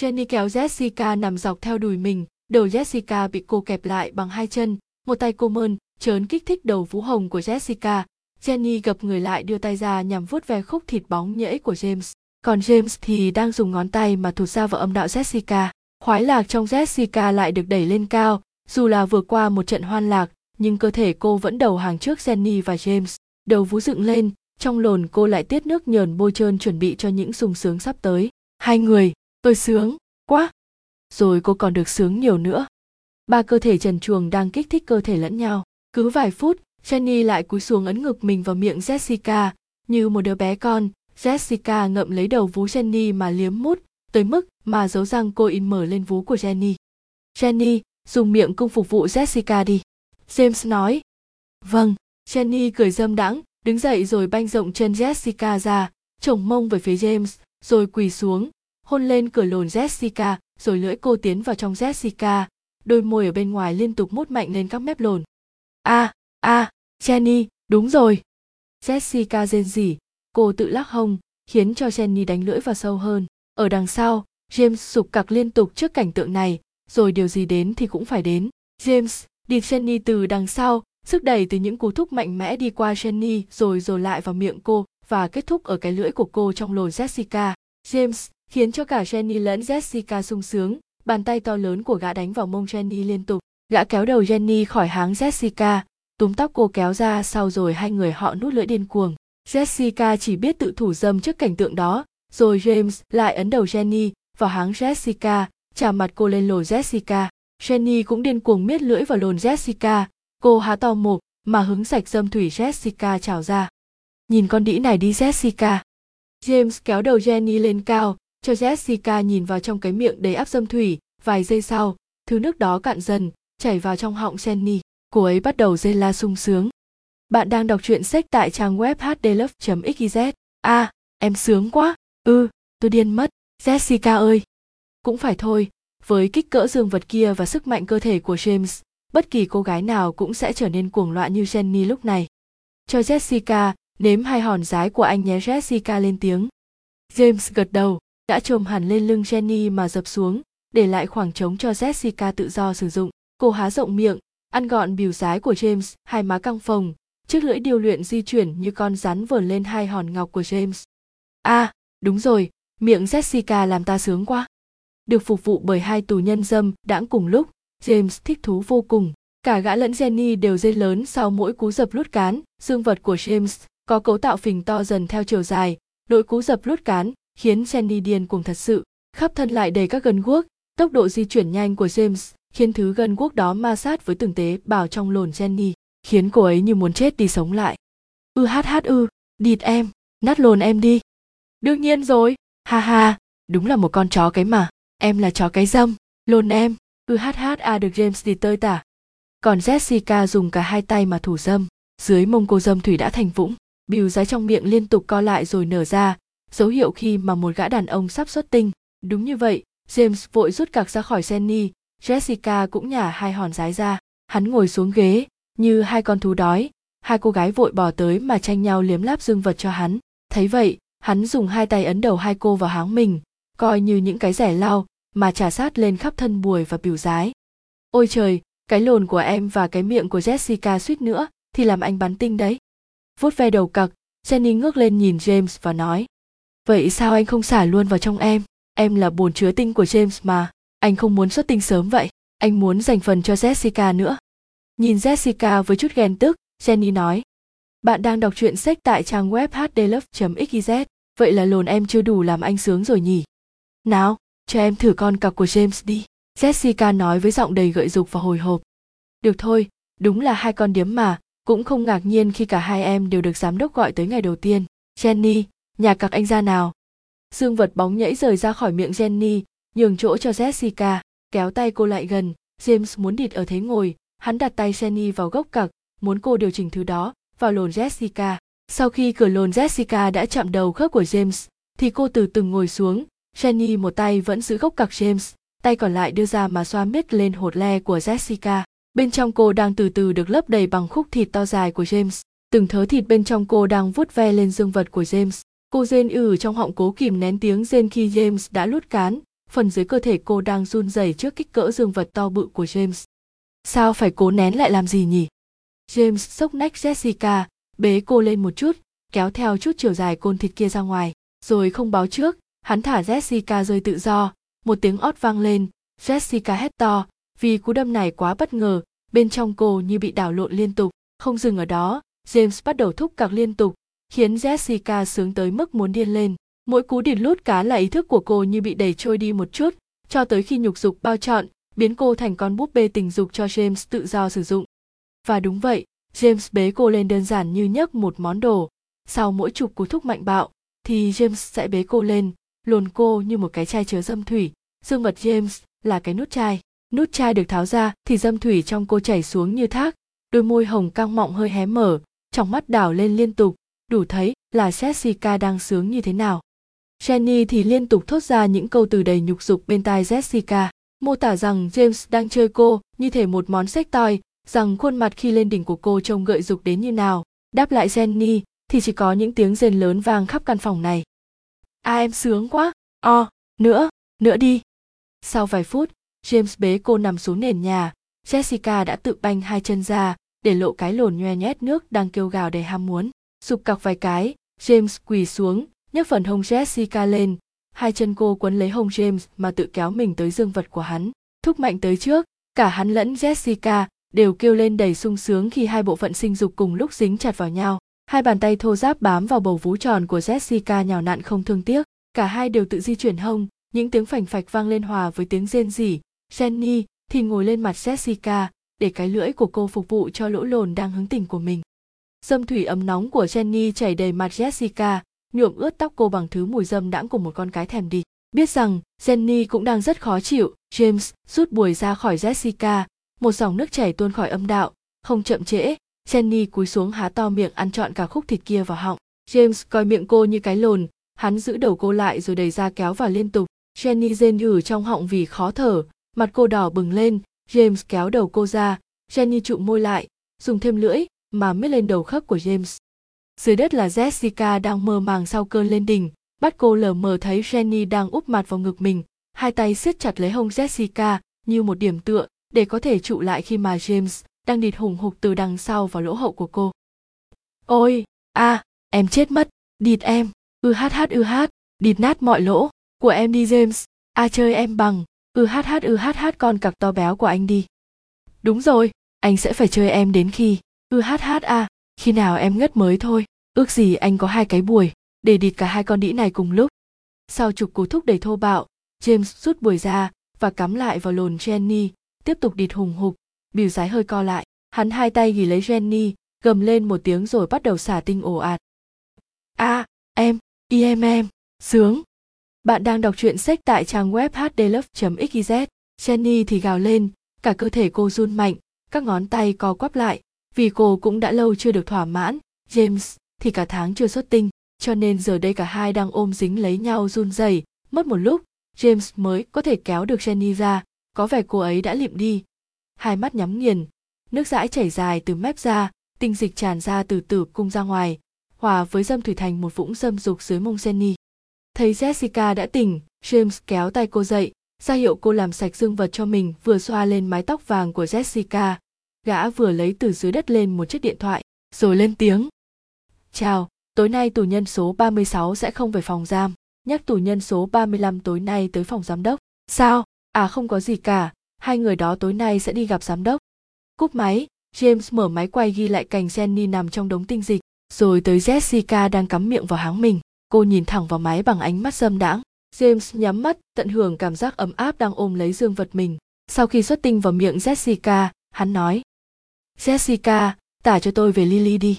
Jenny kéo Jessica nằm dọc theo đùi mình, đầu Jessica bị cô kẹp lại bằng hai chân, một tay cô mơn, chớn kích thích đầu vú hồng của Jessica. Jenny gập người lại đưa tay ra nhằm vuốt ve khúc thịt bóng nhễ của James. Còn James thì đang dùng ngón tay mà thụt ra vào âm đạo Jessica. Khoái lạc trong Jessica lại được đẩy lên cao, dù là vừa qua một trận hoan lạc, nhưng cơ thể cô vẫn đầu hàng trước Jenny và James. Đầu vú dựng lên, trong lồn cô lại tiết nước nhờn bôi trơn chuẩn bị cho những sung sướng sắp tới. Hai người, tôi sướng, quá. Rồi cô còn được sướng nhiều nữa. Ba cơ thể trần truồng đang kích thích cơ thể lẫn nhau. Cứ vài phút, Jenny lại cúi xuống ấn ngực mình vào miệng Jessica, như một đứa bé con. Jessica ngậm lấy đầu vú Jenny mà liếm mút, tới mức mà dấu răng cô in mở lên vú của Jenny. Jenny, dùng miệng cung phục vụ Jessica đi. James nói. Vâng, Jenny cười dâm đãng, đứng dậy rồi banh rộng chân Jessica ra, chồng mông về phía James, rồi quỳ xuống, hôn lên cửa lồn Jessica, rồi lưỡi cô tiến vào trong Jessica, đôi môi ở bên ngoài liên tục mút mạnh lên các mép lồn. A, à, a, à, Jenny, đúng rồi. Jessica rên rỉ, cô tự lắc hông, khiến cho Jenny đánh lưỡi vào sâu hơn. Ở đằng sau, James sụp cặc liên tục trước cảnh tượng này, rồi điều gì đến thì cũng phải đến. James, đi Jenny từ đằng sau, sức đẩy từ những cú thúc mạnh mẽ đi qua Jenny rồi rồi lại vào miệng cô và kết thúc ở cái lưỡi của cô trong lồn Jessica. James khiến cho cả Jenny lẫn Jessica sung sướng, bàn tay to lớn của gã đánh vào mông Jenny liên tục. Gã kéo đầu Jenny khỏi háng Jessica, túm tóc cô kéo ra sau rồi hai người họ nút lưỡi điên cuồng. Jessica chỉ biết tự thủ dâm trước cảnh tượng đó, rồi James lại ấn đầu Jenny vào háng Jessica, chà mặt cô lên lồi Jessica. Jenny cũng điên cuồng miết lưỡi vào lồn Jessica, cô há to mồm mà hứng sạch dâm thủy Jessica trào ra. Nhìn con đĩ này đi Jessica. James kéo đầu Jenny lên cao, cho Jessica nhìn vào trong cái miệng đầy áp dâm thủy, vài giây sau, thứ nước đó cạn dần, chảy vào trong họng Jenny. Cô ấy bắt đầu rên la sung sướng. Bạn đang đọc truyện sách tại trang web hdlove.xyz. A, à, em sướng quá. Ừ, tôi điên mất. Jessica ơi. Cũng phải thôi, với kích cỡ dương vật kia và sức mạnh cơ thể của James, bất kỳ cô gái nào cũng sẽ trở nên cuồng loạn như Jenny lúc này. Cho Jessica, nếm hai hòn rái của anh nhé Jessica lên tiếng. James gật đầu, đã trồm hẳn lên lưng Jenny mà dập xuống, để lại khoảng trống cho Jessica tự do sử dụng. Cô há rộng miệng, ăn gọn bìu rái của James, hai má căng phồng, chiếc lưỡi điều luyện di chuyển như con rắn vờn lên hai hòn ngọc của James. À, đúng rồi, miệng Jessica làm ta sướng quá. Được phục vụ bởi hai tù nhân dâm đãng cùng lúc, James thích thú vô cùng. Cả gã lẫn Jenny đều dây lớn sau mỗi cú dập lút cán, dương vật của James có cấu tạo phình to dần theo chiều dài, đội cú dập lút cán khiến Jenny điên cuồng thật sự, khắp thân lại đầy các gân guốc, tốc độ di chuyển nhanh của James khiến thứ gân guốc đó ma sát với từng tế bào trong lồn Jenny, khiến cô ấy như muốn chết đi sống lại. Ư hát hát ư, địt em, nát lồn em đi. Đương nhiên rồi, ha ha, đúng là một con chó cái mà, em là chó cái dâm, lồn em, ư hát hát a được James đi tơi tả. Còn Jessica dùng cả hai tay mà thủ dâm, dưới mông cô dâm thủy đã thành vũng, bìu giái trong miệng liên tục co lại rồi nở ra, dấu hiệu khi mà một gã đàn ông sắp xuất tinh. Đúng như vậy, James vội rút cặc ra khỏi Jenny, Jessica cũng nhả hai hòn rái ra, hắn ngồi xuống ghế, như hai con thú đói, hai cô gái vội bỏ tới mà tranh nhau liếm láp dương vật cho hắn. Thấy vậy, hắn dùng hai tay ấn đầu hai cô vào háng mình, coi như những cái rẻ lao mà trả sát lên khắp thân bùi và biểu rái. Ôi trời, cái lồn của em và cái miệng của Jessica suýt nữa thì làm anh bắn tinh đấy. Vuốt ve đầu cặc, Jenny ngước lên nhìn James và nói. Vậy sao anh không xả luôn vào trong em? Em là bồn chứa tinh của James mà. Anh không muốn xuất tinh sớm vậy. Anh muốn dành phần cho Jessica nữa. Nhìn Jessica với chút ghen tức, Jenny nói. Bạn đang đọc truyện sách tại trang web hdlove.xyz. Vậy là lồn em chưa đủ làm anh sướng rồi nhỉ? Nào, cho em thử con cặp của James đi. Jessica nói với giọng đầy gợi dục và hồi hộp. Được thôi, đúng là hai con điếm mà, cũng không ngạc nhiên khi cả hai em đều được giám đốc gọi tới ngày đầu tiên. Jenny, nhà cặc anh ra nào. Dương vật bóng nhảy rời ra khỏi miệng Jenny, nhường chỗ cho Jessica, kéo tay cô lại gần. James muốn địt ở thế ngồi, hắn đặt tay Jenny vào gốc cặc, muốn cô điều chỉnh thứ đó, vào lồn Jessica. Sau khi cửa lồn Jessica đã chạm đầu khớp của James, thì cô từ từng ngồi xuống. Jenny một tay vẫn giữ gốc cặc James, tay còn lại đưa ra mà xoa miết lên hột le của Jessica. Bên trong cô đang từ từ được lấp đầy bằng khúc thịt to dài của James. Từng thớ thịt bên trong cô đang vuốt ve lên dương vật của James. Cô rên ử trong họng cố kìm nén tiếng rên khi James đã lút cán, phần dưới cơ thể cô đang run rẩy trước kích cỡ dương vật to bự của James. Sao phải cố nén lại làm gì nhỉ? James sốc nách Jessica, bế cô lên một chút, kéo theo chút chiều dài côn thịt kia ra ngoài, rồi không báo trước, hắn thả Jessica rơi tự do, một tiếng ót vang lên, Jessica hét to, vì cú đâm này quá bất ngờ, bên trong cô như bị đảo lộn liên tục, không dừng ở đó, James bắt đầu thúc cạc liên tục, khiến Jessica sướng tới mức muốn điên lên. Mỗi cú địt lút cá là ý thức của cô như bị đẩy trôi đi một chút, cho tới khi nhục dục bao trọn, biến cô thành con búp bê tình dục cho James tự do sử dụng. Và đúng vậy, James bế cô lên đơn giản như nhấc một món đồ. Sau mỗi chục cú thúc mạnh bạo, thì James sẽ bế cô lên, luồn cô như một cái chai chứa dâm thủy. Dương vật James là cái nút chai. Nút chai được tháo ra thì dâm thủy trong cô chảy xuống như thác, đôi môi hồng căng mọng hơi hé mở, trong mắt đảo lên liên tục, đủ thấy là Jessica đang sướng như thế nào. Jenny thì liên tục thốt ra những câu từ đầy nhục dục bên tai Jessica, mô tả rằng James đang chơi cô như thể một món sách toy, rằng khuôn mặt khi lên đỉnh của cô trông gợi dục đến như nào. Đáp lại Jenny thì chỉ có những tiếng rền lớn vang khắp căn phòng này. À em sướng quá, o, nữa, nữa đi. Sau vài phút, James bế cô nằm xuống nền nhà, Jessica đã tự banh hai chân ra, để lộ cái lồn nhoe nhét nước đang kêu gào đầy ham muốn. Sụp cọc vài cái, James quỳ xuống, nhấc phần hông Jessica lên, hai chân cô quấn lấy hông James mà tự kéo mình tới dương vật của hắn. Thúc mạnh tới trước, cả hắn lẫn Jessica đều kêu lên đầy sung sướng khi hai bộ phận sinh dục cùng lúc dính chặt vào nhau. Hai bàn tay thô ráp bám vào bầu vú tròn của Jessica nhào nặn không thương tiếc. Cả hai đều tự di chuyển hông, những tiếng phành phạch vang lên hòa với tiếng rên rỉ. Jenny thì ngồi lên mặt Jessica, để cái lưỡi của cô phục vụ cho lỗ lồn đang hứng tình của mình. Dâm thủy ấm nóng của Jenny chảy đầy mặt Jessica, nhuộm ướt tóc cô bằng thứ mùi dâm đãng của một con cái thèm đi. Biết rằng Jenny cũng đang rất khó chịu, James rút buổi ra khỏi Jessica, một dòng nước chảy tuôn khỏi âm đạo, không chậm trễ, Jenny cúi xuống há to miệng ăn trọn cả khúc thịt kia vào họng. James coi miệng cô như cái lồn, hắn giữ đầu cô lại rồi đẩy ra kéo vào liên tục. Jenny rên ử trong họng vì khó thở, mặt cô đỏ bừng lên, James kéo đầu cô ra, Jenny trụ môi lại, dùng thêm lưỡi mà miết lên đầu khớp của James. Dưới đất là Jessica đang mơ màng sau cơn lên đỉnh, bắt cô lờ mờ thấy Jenny đang úp mặt vào ngực mình, hai tay siết chặt lấy hông Jessica như một điểm tựa để có thể trụ lại khi mà James đang địt hùng hục từ đằng sau vào lỗ hậu của cô. Ôi, a, à, em chết mất, địt em, ư hát hát ư hát, địt nát mọi lỗ của em đi James, a à, chơi em bằng, ư hát hát ư hát hát con cặc to béo của anh đi. Đúng rồi, anh sẽ phải chơi em đến khi, ư hát hát a, khi nào em ngất mới thôi, ước gì anh có hai cái buổi, để địt cả hai con đĩ này cùng lúc. Sau chục cú thúc đầy thô bạo, James rút buổi ra và cắm lại vào lồn Jenny, tiếp tục địt hùng hục, bìu rái hơi co lại. Hắn hai tay ghi lấy jenny gầm lên một tiếng rồi bắt đầu xả tinh ồ ạt. A à, em y em em sướng. Bạn đang đọc truyện sách tại trang web hdlove xyz jenny thì gào lên cả cơ thể cô run mạnh các ngón tay co quắp lại vì cô cũng đã lâu chưa được thỏa mãn james thì cả tháng chưa xuất tinh cho nên giờ đây cả hai đang ôm dính lấy nhau run rẩy mất một lúc james mới có thể kéo được jenny ra có vẻ cô ấy đã liệm đi hai mắt nhắm nghiền nước dãi chảy dài từ mép ra tinh dịch tràn ra từ tử cung ra ngoài hòa với dâm thủy thành một vũng dâm dục dưới mông Jenny. Thấy Jessica đã tỉnh, James kéo tay cô dậy, ra hiệu cô làm sạch dương vật cho mình vừa xoa lên mái tóc vàng của Jessica. Gã vừa lấy từ dưới đất lên một chiếc điện thoại, rồi lên tiếng. Chào, tối nay tù nhân số 36 sẽ không về phòng giam, nhắc tù nhân số 35 tối nay tới phòng giám đốc. Sao? À không có gì cả, hai người đó tối nay sẽ đi gặp giám đốc. Cúp máy, James mở máy quay ghi lại cảnh Jenny nằm trong đống tinh dịch, rồi tới Jessica đang cắm miệng vào háng mình. Cô nhìn thẳng vào máy bằng ánh mắt dâm đãng. James nhắm mắt, tận hưởng cảm giác ấm áp đang ôm lấy dương vật mình. Sau khi xuất tinh vào miệng Jessica, hắn nói. Jessica, tả cho tôi về Lily đi.